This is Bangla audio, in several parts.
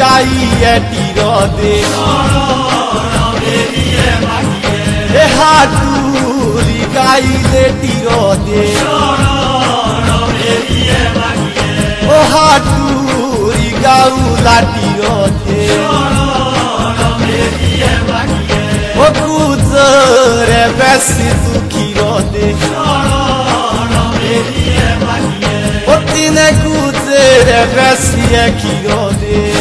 গাই এটির দে এ হাটুরি গাইলে টির দে ও হাটুরি গাউলা টির দে ও কুজরে বেশি দুঃখীর দে ও তিনে در دست یک یاده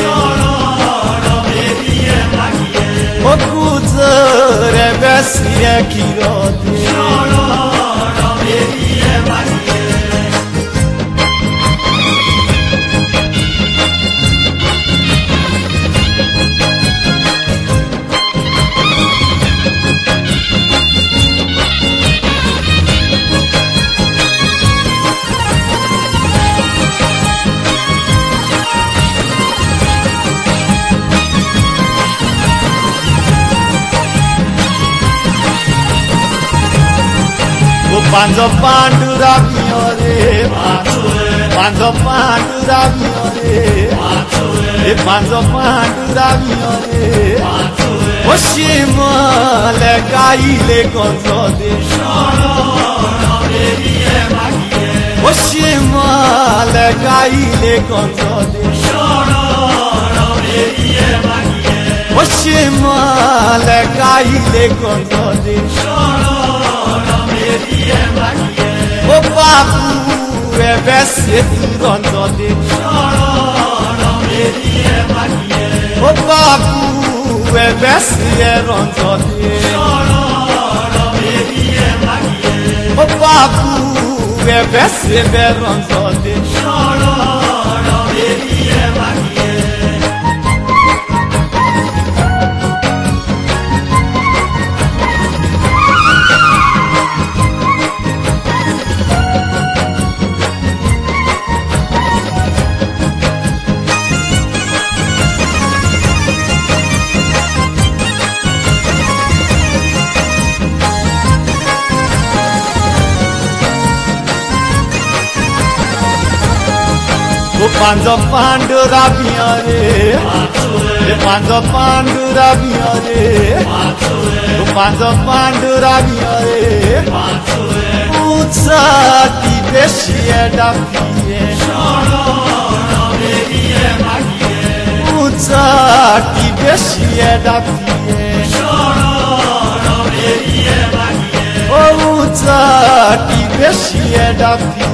ما گذاره بس یکی یاده একির দে ও পাঞ্জ পাণ্ডুরা বিয়রে পাঞ্জ পাণ্ডুরা বিয়রে এ পাঞ্জ পাণ্ডুরা বিয়রে ও শিমলে গাইলে গন্ধ দে ও শিমলে গাইলে গন্ধ দে ও শিমলে গাইলে গন্ধ দে fẹ́ ṣe fúrọ̀ ntọ́dé. sọ̀rọ̀ ọ̀rọ̀ mi ni ẹ má yẹ. ó bá kú ẹ̀fẹ́ sí ẹ̀rọ̀ ntọ́dé. sọ̀rọ̀ ọ̀rọ̀ mi ni ẹ má ও পাঞ্জ পাণ্ডুরা বিয়রে পাঞ্জ পাণ্ডুরা বিয়রে ও পাঞ্জ পাণ্ডুরা বিয়রে উচ্চাটি বেশি ডাকিয়ে। উচ্চাটি বেশি ডাকিয়ে। ও উচ্চাটি বেশি ডাকিয়ে।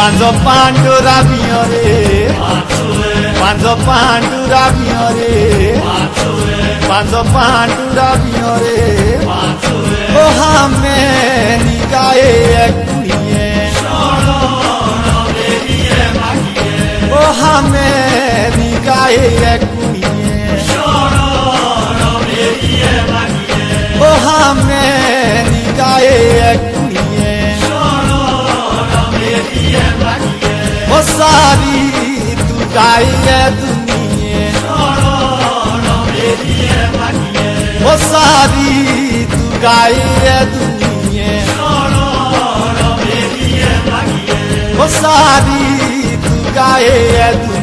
Panzo pandura biore Panzo pandura biore Panzo pandura biore O hame ni gae ekuniye O hame ni gae ekuniye ó sáré ìtura ayé dùnìyẹn. ó sáré ìtura ayé dùnìyẹn. ó sáré ìtura ayé dùnìyẹn.